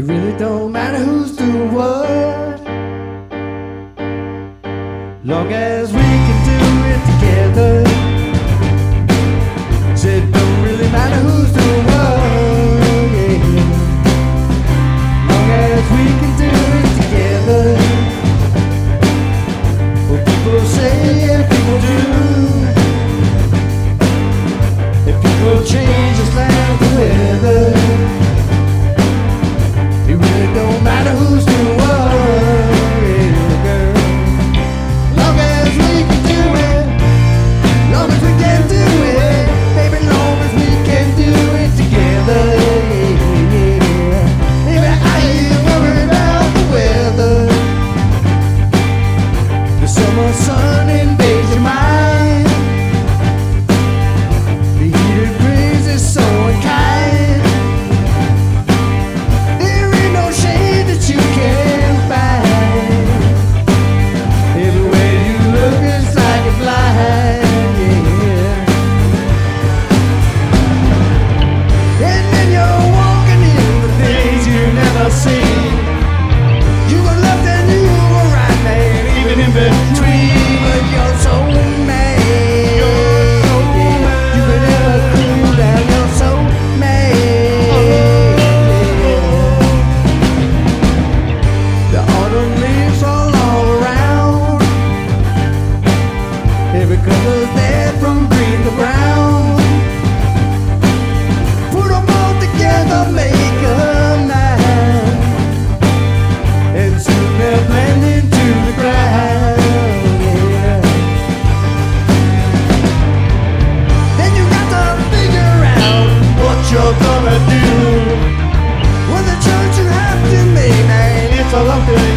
It really don't matter who's doing what. Long as we can do it together. I love you.